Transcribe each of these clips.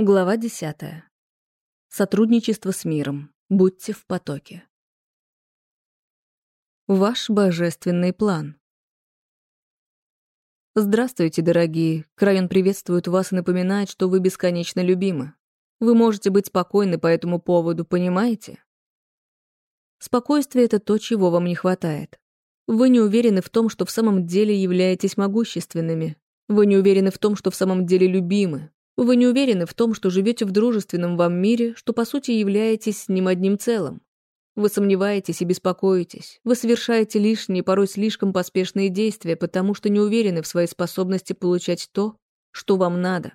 Глава 10. Сотрудничество с миром. Будьте в потоке. Ваш божественный план. Здравствуйте, дорогие. Крайон приветствует вас и напоминает, что вы бесконечно любимы. Вы можете быть спокойны по этому поводу, понимаете? Спокойствие — это то, чего вам не хватает. Вы не уверены в том, что в самом деле являетесь могущественными. Вы не уверены в том, что в самом деле любимы, вы не уверены в том, что живете в дружественном вам мире, что по сути являетесь с ним одним целым. Вы сомневаетесь и беспокоитесь. Вы совершаете лишние, порой слишком поспешные действия, потому что не уверены в своей способности получать то, что вам надо.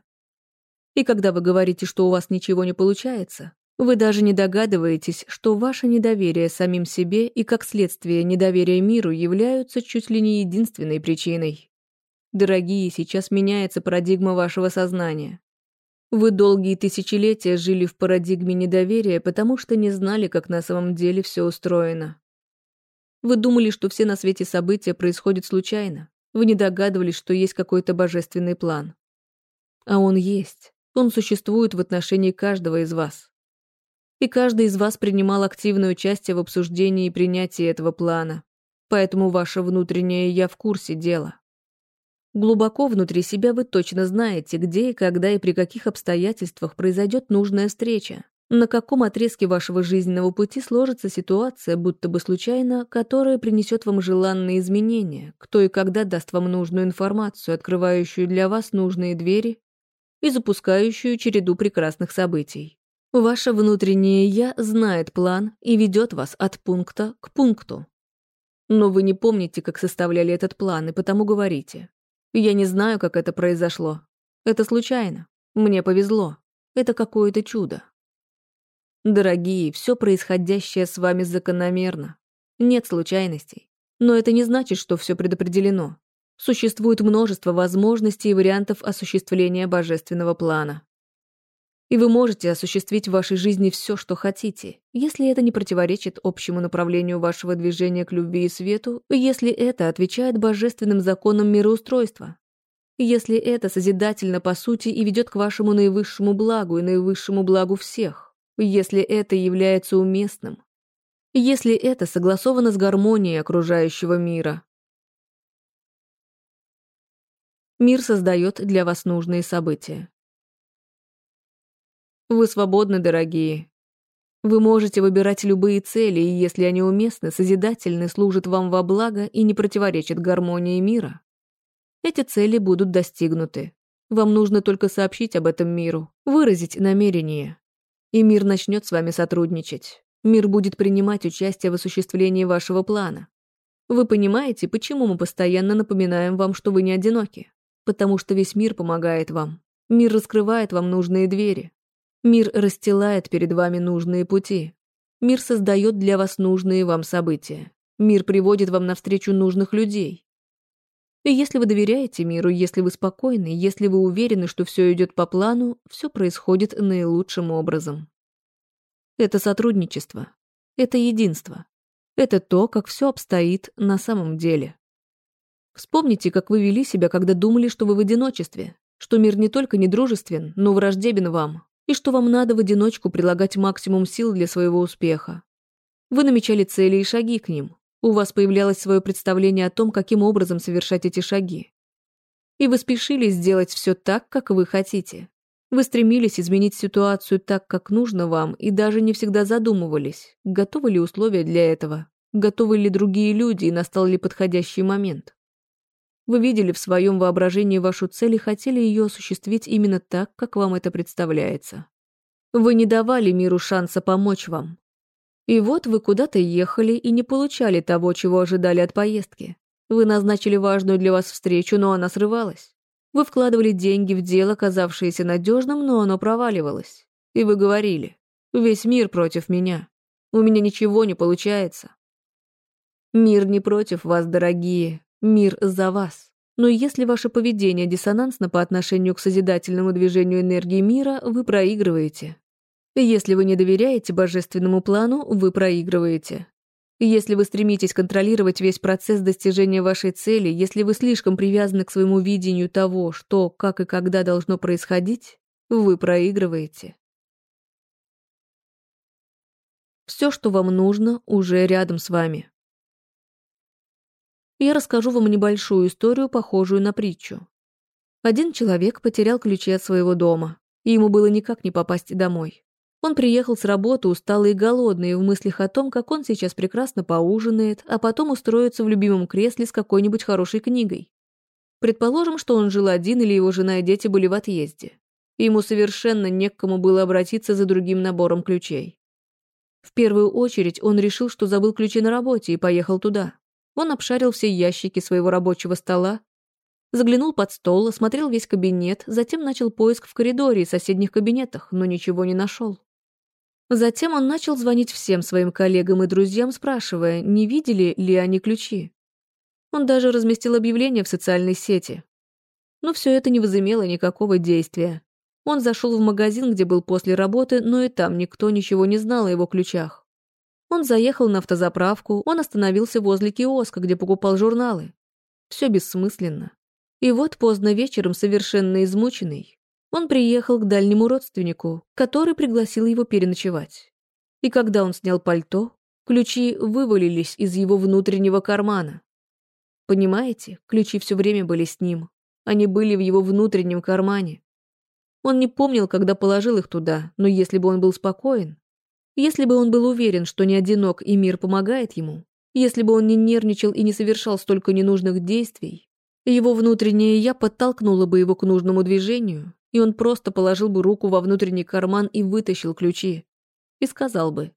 И когда вы говорите, что у вас ничего не получается, вы даже не догадываетесь, что ваше недоверие самим себе и, как следствие, недоверие миру являются чуть ли не единственной причиной. Дорогие, сейчас меняется парадигма вашего сознания. Вы долгие тысячелетия жили в парадигме недоверия, потому что не знали, как на самом деле все устроено. Вы думали, что все на свете события происходят случайно. Вы не догадывались, что есть какой-то божественный план. А он есть. Он существует в отношении каждого из вас. И каждый из вас принимал активное участие в обсуждении и принятии этого плана. Поэтому ваше внутреннее «я» в курсе дела. Глубоко внутри себя вы точно знаете, где и когда и при каких обстоятельствах произойдет нужная встреча. На каком отрезке вашего жизненного пути сложится ситуация, будто бы случайно, которая принесет вам желанные изменения, кто и когда даст вам нужную информацию, открывающую для вас нужные двери и запускающую череду прекрасных событий. Ваше внутреннее «я» знает план и ведет вас от пункта к пункту. Но вы не помните, как составляли этот план, и потому говорите. Я не знаю, как это произошло. Это случайно. Мне повезло. Это какое-то чудо. Дорогие, все происходящее с вами закономерно. Нет случайностей. Но это не значит, что все предопределено. Существует множество возможностей и вариантов осуществления божественного плана. И вы можете осуществить в вашей жизни все, что хотите, если это не противоречит общему направлению вашего движения к любви и свету, если это отвечает божественным законам мироустройства, если это созидательно по сути и ведет к вашему наивысшему благу и наивысшему благу всех, если это является уместным, если это согласовано с гармонией окружающего мира. Мир создает для вас нужные события. Вы свободны, дорогие. Вы можете выбирать любые цели, и если они уместны, созидательны, служат вам во благо и не противоречат гармонии мира, эти цели будут достигнуты. Вам нужно только сообщить об этом миру, выразить намерение. И мир начнет с вами сотрудничать. Мир будет принимать участие в осуществлении вашего плана. Вы понимаете, почему мы постоянно напоминаем вам, что вы не одиноки? Потому что весь мир помогает вам. Мир раскрывает вам нужные двери. Мир расстилает перед вами нужные пути. Мир создает для вас нужные вам события. Мир приводит вам навстречу нужных людей. И если вы доверяете миру, если вы спокойны, если вы уверены, что все идет по плану, все происходит наилучшим образом. Это сотрудничество. Это единство. Это то, как все обстоит на самом деле. Вспомните, как вы вели себя, когда думали, что вы в одиночестве, что мир не только недружествен, но враждебен вам, и что вам надо в одиночку прилагать максимум сил для своего успеха. Вы намечали цели и шаги к ним. У вас появлялось свое представление о том, каким образом совершать эти шаги. И вы спешили сделать все так, как вы хотите. Вы стремились изменить ситуацию так, как нужно вам, и даже не всегда задумывались, готовы ли условия для этого, готовы ли другие люди и настал ли подходящий момент. Вы видели в своем воображении вашу цель и хотели ее осуществить именно так, как вам это представляется. Вы не давали миру шанса помочь вам. И вот вы куда-то ехали и не получали того, чего ожидали от поездки. Вы назначили важную для вас встречу, но она срывалась. Вы вкладывали деньги в дело, казавшееся надежным, но оно проваливалось. И вы говорили, весь мир против меня. У меня ничего не получается. Мир не против вас, дорогие. Мир за вас. Но если ваше поведение диссонансно по отношению к созидательному движению энергии мира, вы проигрываете. Если вы не доверяете божественному плану, вы проигрываете. Если вы стремитесь контролировать весь процесс достижения вашей цели, если вы слишком привязаны к своему видению того, что, как и когда должно происходить, вы проигрываете. Все, что вам нужно, уже рядом с вами. Я расскажу вам небольшую историю, похожую на притчу. Один человек потерял ключи от своего дома, и ему было никак не попасть домой. Он приехал с работы усталый и голодный, в мыслях о том, как он сейчас прекрасно поужинает, а потом устроится в любимом кресле с какой-нибудь хорошей книгой. Предположим, что он жил один или его жена и дети были в отъезде. Ему совершенно не к кому было обратиться за другим набором ключей. В первую очередь он решил, что забыл ключи на работе и поехал туда. Он обшарил все ящики своего рабочего стола, заглянул под стол, осмотрел весь кабинет, затем начал поиск в коридоре и соседних кабинетах, но ничего не нашел. Затем он начал звонить всем своим коллегам и друзьям, спрашивая, не видели ли они ключи. Он даже разместил объявление в социальной сети. Но все это не возымело никакого действия. Он зашел в магазин, где был после работы, но и там никто ничего не знал о его ключах. Он заехал на автозаправку, он остановился возле киоска, где покупал журналы. Все бессмысленно. И вот поздно вечером, совершенно измученный, он приехал к дальнему родственнику, который пригласил его переночевать. И когда он снял пальто, ключи вывалились из его внутреннего кармана. Понимаете, ключи все время были с ним. Они были в его внутреннем кармане. Он не помнил, когда положил их туда, но если бы он был спокоен, если бы он был уверен, что не одинок и мир помогает ему, если бы он не нервничал и не совершал столько ненужных действий, его внутреннее «я» подтолкнуло бы его к нужному движению, и он просто положил бы руку во внутренний карман и вытащил ключи. И сказал бы,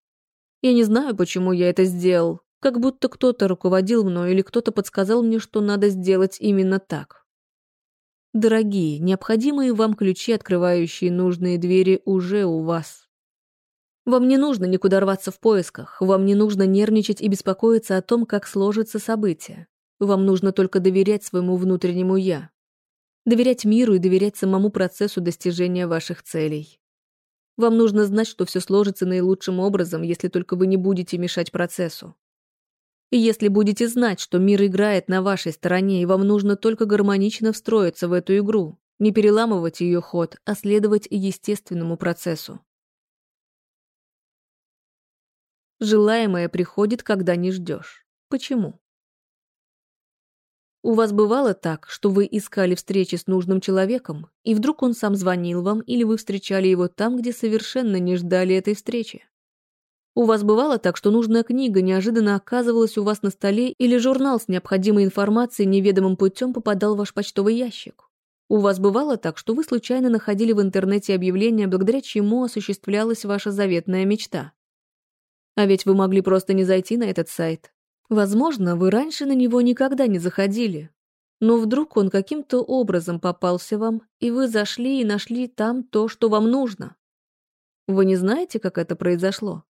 «Я не знаю, почему я это сделал, как будто кто-то руководил мной или кто-то подсказал мне, что надо сделать именно так». Дорогие, необходимые вам ключи, открывающие нужные двери, уже у вас. Вам не нужно никуда рваться в поисках, вам не нужно нервничать и беспокоиться о том, как сложатся события. Вам нужно только доверять своему внутреннему «я», доверять миру и доверять самому процессу достижения ваших целей. Вам нужно знать, что все сложится наилучшим образом, если только вы не будете мешать процессу. И если будете знать, что мир играет на вашей стороне, и вам нужно только гармонично встроиться в эту игру, не переламывать ее ход, а следовать естественному процессу. Желаемое приходит, когда не ждешь. Почему? У вас бывало так, что вы искали встречи с нужным человеком, и вдруг он сам звонил вам, или вы встречали его там, где совершенно не ждали этой встречи? У вас бывало так, что нужная книга неожиданно оказывалась у вас на столе, или журнал с необходимой информацией неведомым путем попадал в ваш почтовый ящик? У вас бывало так, что вы случайно находили в интернете объявление, благодаря чему осуществлялась ваша заветная мечта? А ведь вы могли просто не зайти на этот сайт, Возможно, вы раньше на него никогда не заходили, но вдруг он каким-то образом попался вам, и вы зашли и нашли там то, что вам нужно. Вы не знаете, как это произошло?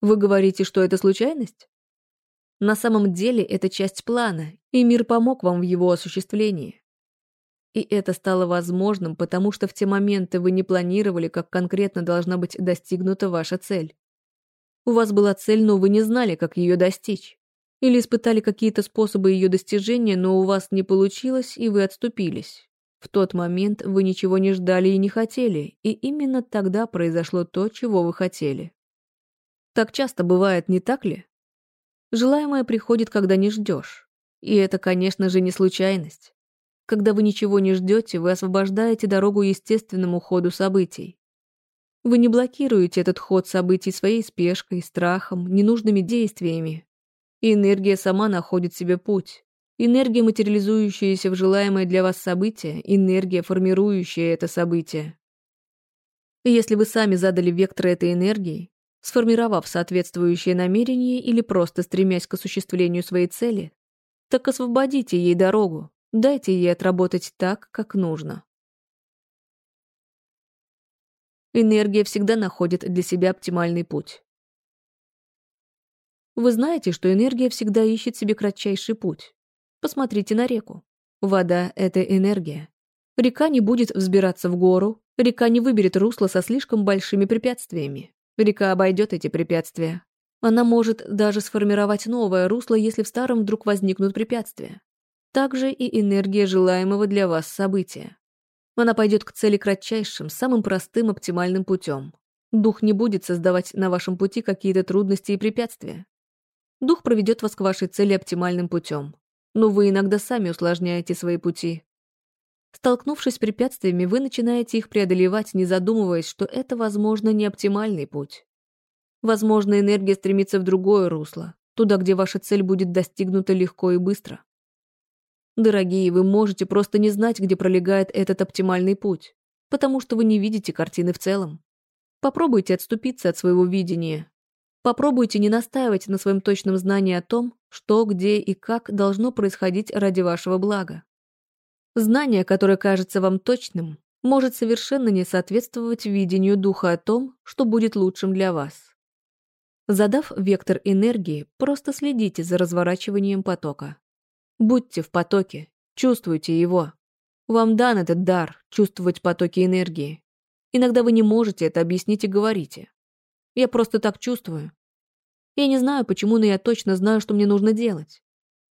Вы говорите, что это случайность? На самом деле это часть плана, и мир помог вам в его осуществлении. И это стало возможным, потому что в те моменты вы не планировали, как конкретно должна быть достигнута ваша цель. У вас была цель, но вы не знали, как ее достичь. Или испытали какие-то способы ее достижения, но у вас не получилось, и вы отступились. В тот момент вы ничего не ждали и не хотели, и именно тогда произошло то, чего вы хотели. Так часто бывает, не так ли? Желаемое приходит, когда не ждешь. И это, конечно же, не случайность. Когда вы ничего не ждете, вы освобождаете дорогу естественному ходу событий. Вы не блокируете этот ход событий своей спешкой, страхом, ненужными действиями. И энергия сама находит себе путь. Энергия, материализующаяся в желаемое для вас событие, энергия, формирующая это событие. И если вы сами задали вектор этой энергии, сформировав соответствующее намерение или просто стремясь к осуществлению своей цели, так освободите ей дорогу, дайте ей отработать так, как нужно. Энергия всегда находит для себя оптимальный путь. Вы знаете, что энергия всегда ищет себе кратчайший путь. Посмотрите на реку. Вода — это энергия. Река не будет взбираться в гору, река не выберет русло со слишком большими препятствиями. Река обойдет эти препятствия. Она может даже сформировать новое русло, если в старом вдруг возникнут препятствия. Также и энергия желаемого для вас события. Она пойдет к цели кратчайшим, самым простым, оптимальным путем. Дух не будет создавать на вашем пути какие-то трудности и препятствия. Дух проведет вас к вашей цели оптимальным путем. Но вы иногда сами усложняете свои пути. Столкнувшись с препятствиями, вы начинаете их преодолевать, не задумываясь, что это, возможно, не оптимальный путь. Возможно, энергия стремится в другое русло, туда, где ваша цель будет достигнута легко и быстро. Дорогие, вы можете просто не знать, где пролегает этот оптимальный путь, потому что вы не видите картины в целом. Попробуйте отступиться от своего видения. Попробуйте не настаивать на своем точном знании о том, что, где и как должно происходить ради вашего блага. Знание, которое кажется вам точным, может совершенно не соответствовать видению духа о том, что будет лучшим для вас. Задав вектор энергии, просто следите за разворачиванием потока. Будьте в потоке, чувствуйте его. Вам дан этот дар – чувствовать потоки энергии. Иногда вы не можете это объяснить и говорите. Я просто так чувствую. Я не знаю, почему, но я точно знаю, что мне нужно делать.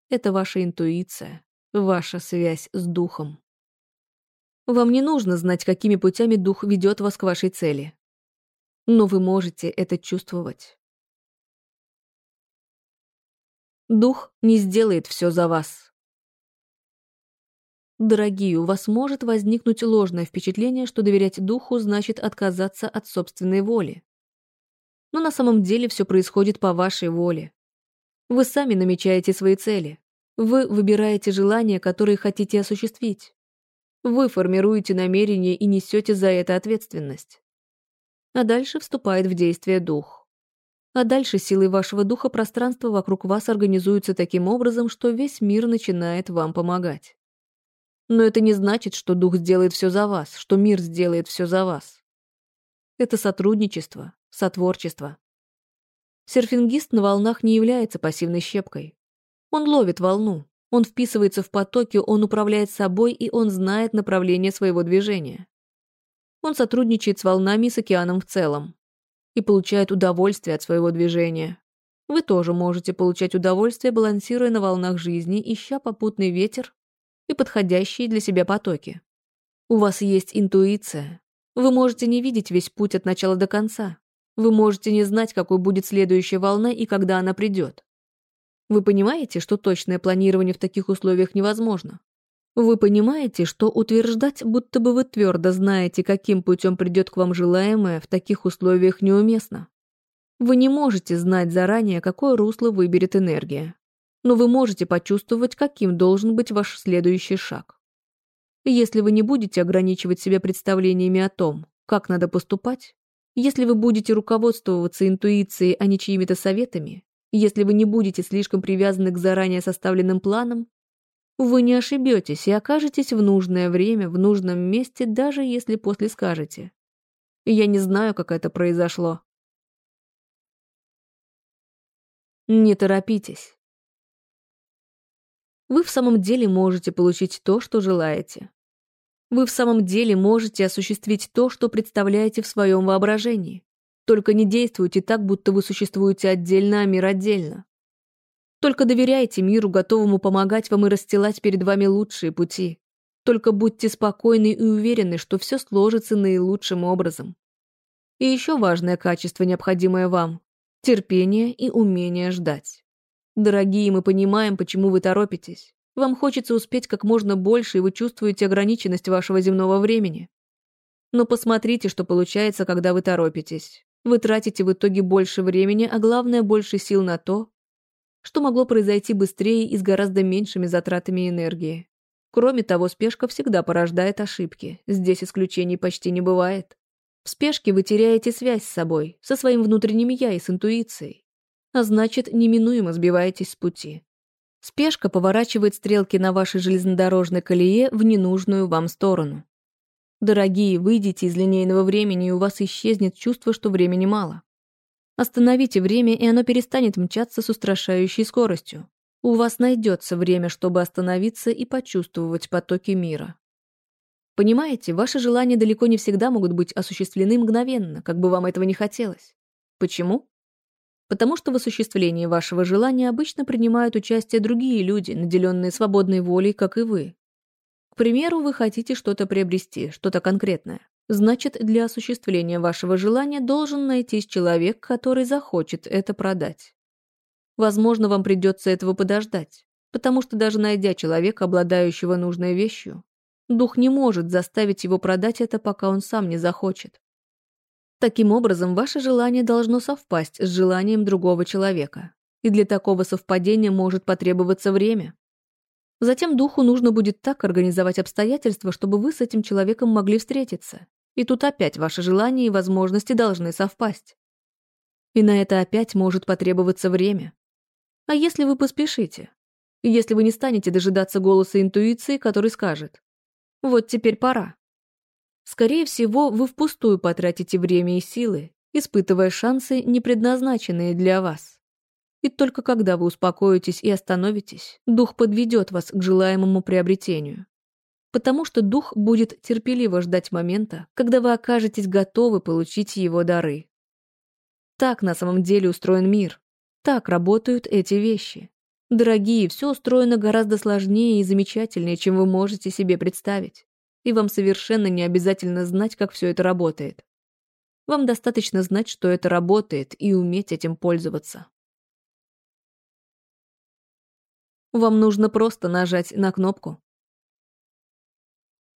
Это ваша интуиция, ваша связь с духом. Вам не нужно знать, какими путями дух ведет вас к вашей цели. Но вы можете это чувствовать. Дух не сделает все за вас. Дорогие, у вас может возникнуть ложное впечатление, что доверять духу значит отказаться от собственной воли. Но на самом деле все происходит по вашей воле. Вы сами намечаете свои цели. Вы выбираете желания, которые хотите осуществить. Вы формируете намерение и несете за это ответственность. А дальше вступает в действие дух. А дальше силой вашего духа пространство вокруг вас организуется таким образом, что весь мир начинает вам помогать. Но это не значит, что дух сделает все за вас, что мир сделает все за вас. Это сотрудничество, сотворчество. Серфингист на волнах не является пассивной щепкой. Он ловит волну, он вписывается в потоки, он управляет собой и он знает направление своего движения. Он сотрудничает с волнами и с океаном в целом и получает удовольствие от своего движения. Вы тоже можете получать удовольствие, балансируя на волнах жизни, ища попутный ветер и подходящие для себя потоки. У вас есть интуиция. Вы можете не видеть весь путь от начала до конца. Вы можете не знать, какой будет следующая волна и когда она придет. Вы понимаете, что точное планирование в таких условиях невозможно? Вы понимаете, что утверждать, будто бы вы твердо знаете, каким путем придет к вам желаемое, в таких условиях неуместно? Вы не можете знать заранее, какое русло выберет энергия но вы можете почувствовать, каким должен быть ваш следующий шаг. Если вы не будете ограничивать себя представлениями о том, как надо поступать, если вы будете руководствоваться интуицией, а не чьими-то советами, если вы не будете слишком привязаны к заранее составленным планам, вы не ошибетесь и окажетесь в нужное время, в нужном месте, даже если после скажете. Я не знаю, как это произошло. Не торопитесь вы в самом деле можете получить то, что желаете. Вы в самом деле можете осуществить то, что представляете в своем воображении. Только не действуйте так, будто вы существуете отдельно, а мир отдельно. Только доверяйте миру, готовому помогать вам и расстилать перед вами лучшие пути. Только будьте спокойны и уверены, что все сложится наилучшим образом. И еще важное качество, необходимое вам – терпение и умение ждать. Дорогие, мы понимаем, почему вы торопитесь. Вам хочется успеть как можно больше, и вы чувствуете ограниченность вашего земного времени. Но посмотрите, что получается, когда вы торопитесь. Вы тратите в итоге больше времени, а главное, больше сил на то, что могло произойти быстрее и с гораздо меньшими затратами энергии. Кроме того, спешка всегда порождает ошибки. Здесь исключений почти не бывает. В спешке вы теряете связь с собой, со своим внутренним «я» и с интуицией а значит, неминуемо сбиваетесь с пути. Спешка поворачивает стрелки на вашей железнодорожной колее в ненужную вам сторону. Дорогие, выйдите из линейного времени, и у вас исчезнет чувство, что времени мало. Остановите время, и оно перестанет мчаться с устрашающей скоростью. У вас найдется время, чтобы остановиться и почувствовать потоки мира. Понимаете, ваши желания далеко не всегда могут быть осуществлены мгновенно, как бы вам этого не хотелось. Почему? потому что в осуществлении вашего желания обычно принимают участие другие люди, наделенные свободной волей, как и вы. К примеру, вы хотите что-то приобрести, что-то конкретное. Значит, для осуществления вашего желания должен найтись человек, который захочет это продать. Возможно, вам придется этого подождать, потому что даже найдя человека, обладающего нужной вещью, дух не может заставить его продать это, пока он сам не захочет. Таким образом, ваше желание должно совпасть с желанием другого человека, и для такого совпадения может потребоваться время. Затем духу нужно будет так организовать обстоятельства, чтобы вы с этим человеком могли встретиться. И тут опять ваши желания и возможности должны совпасть. И на это опять может потребоваться время. А если вы поспешите? Если вы не станете дожидаться голоса интуиции, который скажет «Вот теперь пора». Скорее всего, вы впустую потратите время и силы, испытывая шансы, не предназначенные для вас. И только когда вы успокоитесь и остановитесь, дух подведет вас к желаемому приобретению. Потому что дух будет терпеливо ждать момента, когда вы окажетесь готовы получить его дары. Так на самом деле устроен мир. Так работают эти вещи. Дорогие, все устроено гораздо сложнее и замечательнее, чем вы можете себе представить. И вам совершенно не обязательно знать, как все это работает. Вам достаточно знать, что это работает, и уметь этим пользоваться. Вам нужно просто нажать на кнопку.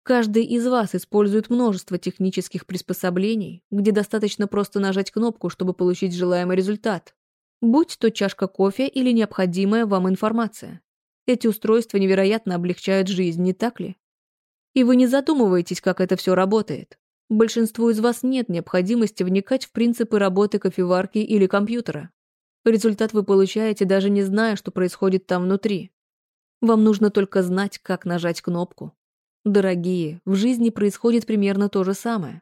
Каждый из вас использует множество технических приспособлений, где достаточно просто нажать кнопку, чтобы получить желаемый результат. Будь то чашка кофе или необходимая вам информация. Эти устройства невероятно облегчают жизнь, не так ли? И вы не задумываетесь, как это все работает. Большинству из вас нет необходимости вникать в принципы работы кофеварки или компьютера. Результат вы получаете, даже не зная, что происходит там внутри. Вам нужно только знать, как нажать кнопку. Дорогие, в жизни происходит примерно то же самое.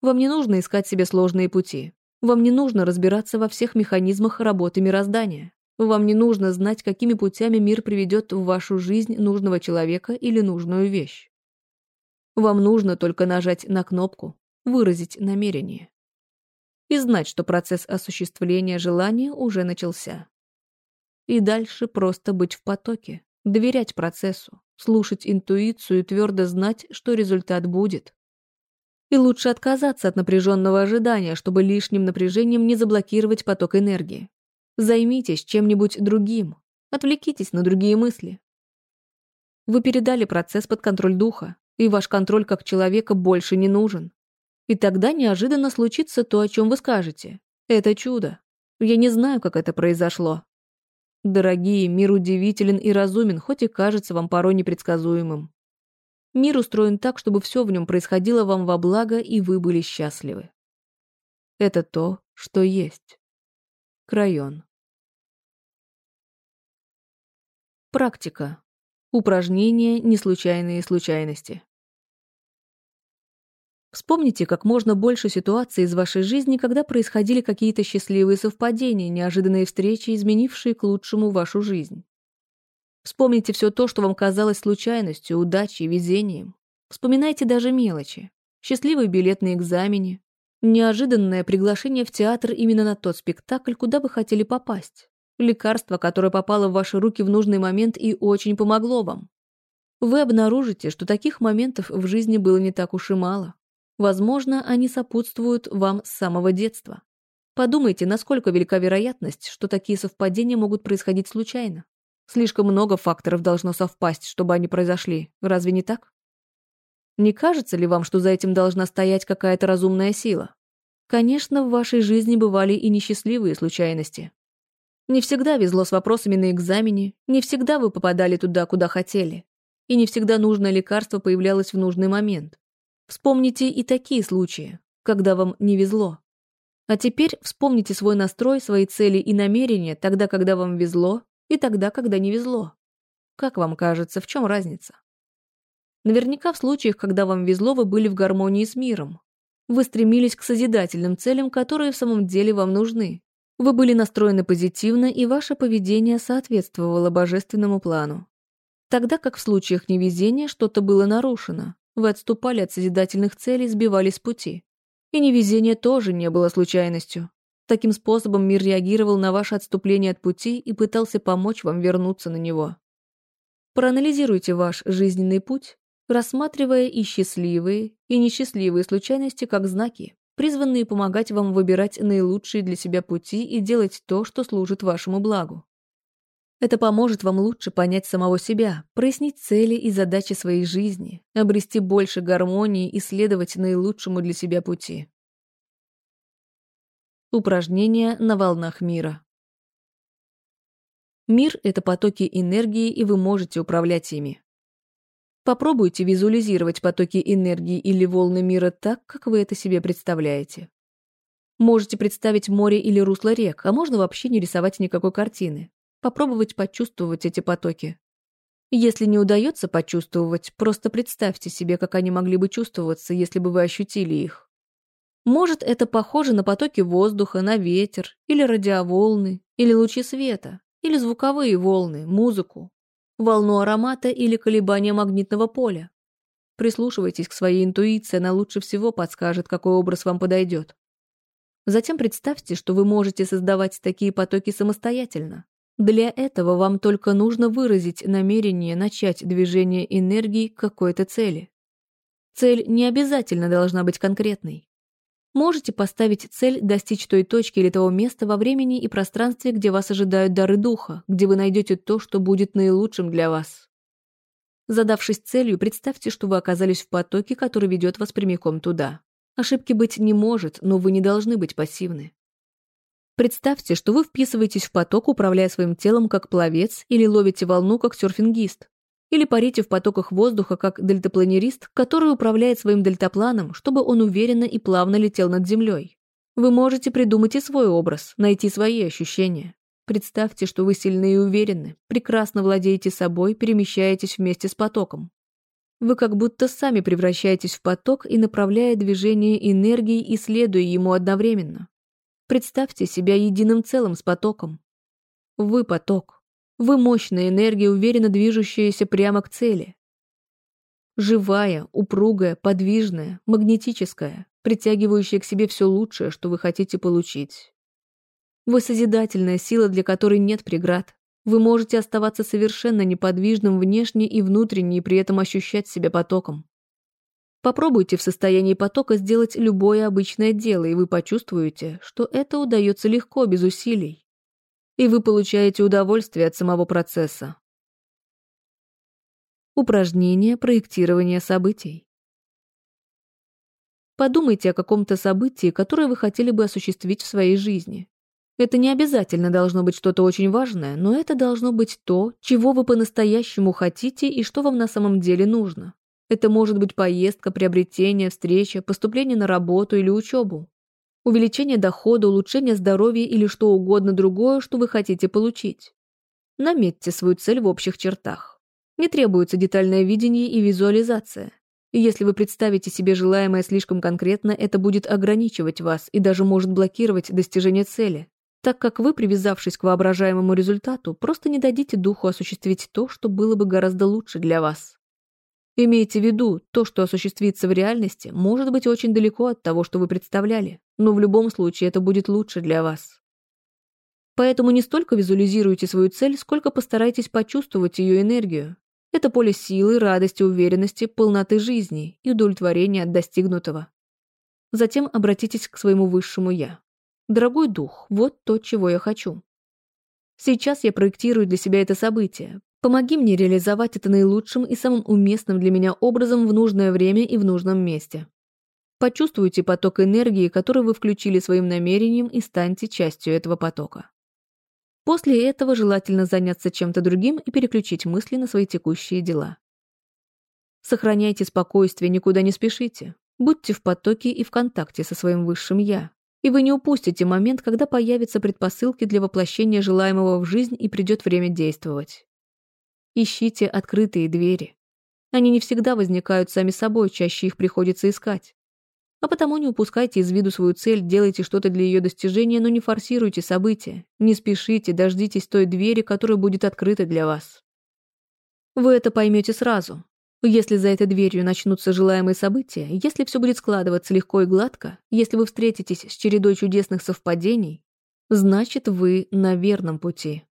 Вам не нужно искать себе сложные пути. Вам не нужно разбираться во всех механизмах работы мироздания. Вам не нужно знать, какими путями мир приведет в вашу жизнь нужного человека или нужную вещь. Вам нужно только нажать на кнопку, выразить намерение и знать, что процесс осуществления желания уже начался. И дальше просто быть в потоке, доверять процессу, слушать интуицию и твердо знать, что результат будет. И лучше отказаться от напряженного ожидания, чтобы лишним напряжением не заблокировать поток энергии. Займитесь чем-нибудь другим, отвлекитесь на другие мысли. Вы передали процесс под контроль духа, и ваш контроль как человека больше не нужен. И тогда неожиданно случится то, о чем вы скажете. Это чудо. Я не знаю, как это произошло. Дорогие, мир удивителен и разумен, хоть и кажется вам порой непредсказуемым. Мир устроен так, чтобы все в нем происходило вам во благо, и вы были счастливы. Это то, что есть. Крайон. Практика. Упражнения «Неслучайные случайности». Вспомните как можно больше ситуаций из вашей жизни, когда происходили какие-то счастливые совпадения, неожиданные встречи, изменившие к лучшему вашу жизнь. Вспомните все то, что вам казалось случайностью, удачей, везением. Вспоминайте даже мелочи. Счастливый билет на экзамене, неожиданное приглашение в театр именно на тот спектакль, куда вы хотели попасть. Лекарство, которое попало в ваши руки в нужный момент и очень помогло вам. Вы обнаружите, что таких моментов в жизни было не так уж и мало. Возможно, они сопутствуют вам с самого детства. Подумайте, насколько велика вероятность, что такие совпадения могут происходить случайно. Слишком много факторов должно совпасть, чтобы они произошли. Разве не так? Не кажется ли вам, что за этим должна стоять какая-то разумная сила? Конечно, в вашей жизни бывали и несчастливые случайности. Не всегда везло с вопросами на экзамене, не всегда вы попадали туда, куда хотели, и не всегда нужное лекарство появлялось в нужный момент. Вспомните и такие случаи, когда вам не везло. А теперь вспомните свой настрой, свои цели и намерения тогда, когда вам везло, и тогда, когда не везло. Как вам кажется, в чем разница? Наверняка в случаях, когда вам везло, вы были в гармонии с миром. Вы стремились к созидательным целям, которые в самом деле вам нужны. Вы были настроены позитивно, и ваше поведение соответствовало божественному плану. Тогда как в случаях невезения что-то было нарушено, вы отступали от созидательных целей, сбивались с пути. И невезение тоже не было случайностью. Таким способом мир реагировал на ваше отступление от пути и пытался помочь вам вернуться на него. Проанализируйте ваш жизненный путь рассматривая и счастливые, и несчастливые случайности как знаки, призванные помогать вам выбирать наилучшие для себя пути и делать то, что служит вашему благу. Это поможет вам лучше понять самого себя, прояснить цели и задачи своей жизни, обрести больше гармонии и следовать наилучшему для себя пути. Упражнения на волнах мира. Мир — это потоки энергии, и вы можете управлять ими. Попробуйте визуализировать потоки энергии или волны мира так, как вы это себе представляете. Можете представить море или русло рек, а можно вообще не рисовать никакой картины. Попробовать почувствовать эти потоки. Если не удается почувствовать, просто представьте себе, как они могли бы чувствоваться, если бы вы ощутили их. Может, это похоже на потоки воздуха, на ветер, или радиоволны, или лучи света, или звуковые волны, музыку, волну аромата или колебания магнитного поля. Прислушивайтесь к своей интуиции, она лучше всего подскажет, какой образ вам подойдет. Затем представьте, что вы можете создавать такие потоки самостоятельно. Для этого вам только нужно выразить намерение начать движение энергии к какой-то цели. Цель не обязательно должна быть конкретной. Можете поставить цель достичь той точки или того места во времени и пространстве, где вас ожидают дары духа, где вы найдете то, что будет наилучшим для вас. Задавшись целью, представьте, что вы оказались в потоке, который ведет вас прямиком туда. Ошибки быть не может, но вы не должны быть пассивны. Представьте, что вы вписываетесь в поток, управляя своим телом как пловец или ловите волну как серфингист. Или парите в потоках воздуха, как дельтапланерист, который управляет своим дельтапланом, чтобы он уверенно и плавно летел над землей. Вы можете придумать и свой образ, найти свои ощущения. Представьте, что вы сильны и уверены, прекрасно владеете собой, перемещаетесь вместе с потоком. Вы как будто сами превращаетесь в поток и направляя движение энергии, и следуя ему одновременно. Представьте себя единым целым с потоком. Вы поток. Вы мощная энергия, уверенно движущаяся прямо к цели. Живая, упругая, подвижная, магнетическая, притягивающая к себе все лучшее, что вы хотите получить. Вы созидательная сила, для которой нет преград. Вы можете оставаться совершенно неподвижным внешне и внутренне и при этом ощущать себя потоком. Попробуйте в состоянии потока сделать любое обычное дело, и вы почувствуете, что это удается легко, без усилий и вы получаете удовольствие от самого процесса. Упражнение проектирования событий. Подумайте о каком-то событии, которое вы хотели бы осуществить в своей жизни. Это не обязательно должно быть что-то очень важное, но это должно быть то, чего вы по-настоящему хотите и что вам на самом деле нужно. Это может быть поездка, приобретение, встреча, поступление на работу или учебу увеличение дохода, улучшение здоровья или что угодно другое, что вы хотите получить. Наметьте свою цель в общих чертах. Не требуется детальное видение и визуализация. И если вы представите себе желаемое слишком конкретно, это будет ограничивать вас и даже может блокировать достижение цели, так как вы, привязавшись к воображаемому результату, просто не дадите духу осуществить то, что было бы гораздо лучше для вас. Имейте в виду, то, что осуществится в реальности, может быть очень далеко от того, что вы представляли, но в любом случае это будет лучше для вас. Поэтому не столько визуализируйте свою цель, сколько постарайтесь почувствовать ее энергию. Это поле силы, радости, уверенности, полноты жизни и удовлетворения от достигнутого. Затем обратитесь к своему высшему «я». Дорогой дух, вот то, чего я хочу. Сейчас я проектирую для себя это событие, Помоги мне реализовать это наилучшим и самым уместным для меня образом в нужное время и в нужном месте. Почувствуйте поток энергии, который вы включили своим намерением, и станьте частью этого потока. После этого желательно заняться чем-то другим и переключить мысли на свои текущие дела. Сохраняйте спокойствие, никуда не спешите. Будьте в потоке и в контакте со своим высшим «я». И вы не упустите момент, когда появятся предпосылки для воплощения желаемого в жизнь и придет время действовать. Ищите открытые двери. Они не всегда возникают сами собой, чаще их приходится искать. А потому не упускайте из виду свою цель, делайте что-то для ее достижения, но не форсируйте события. Не спешите, дождитесь той двери, которая будет открыта для вас. Вы это поймете сразу. Если за этой дверью начнутся желаемые события, если все будет складываться легко и гладко, если вы встретитесь с чередой чудесных совпадений, значит, вы на верном пути.